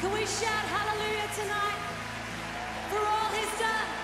Can we shout hallelujah tonight for all he's done?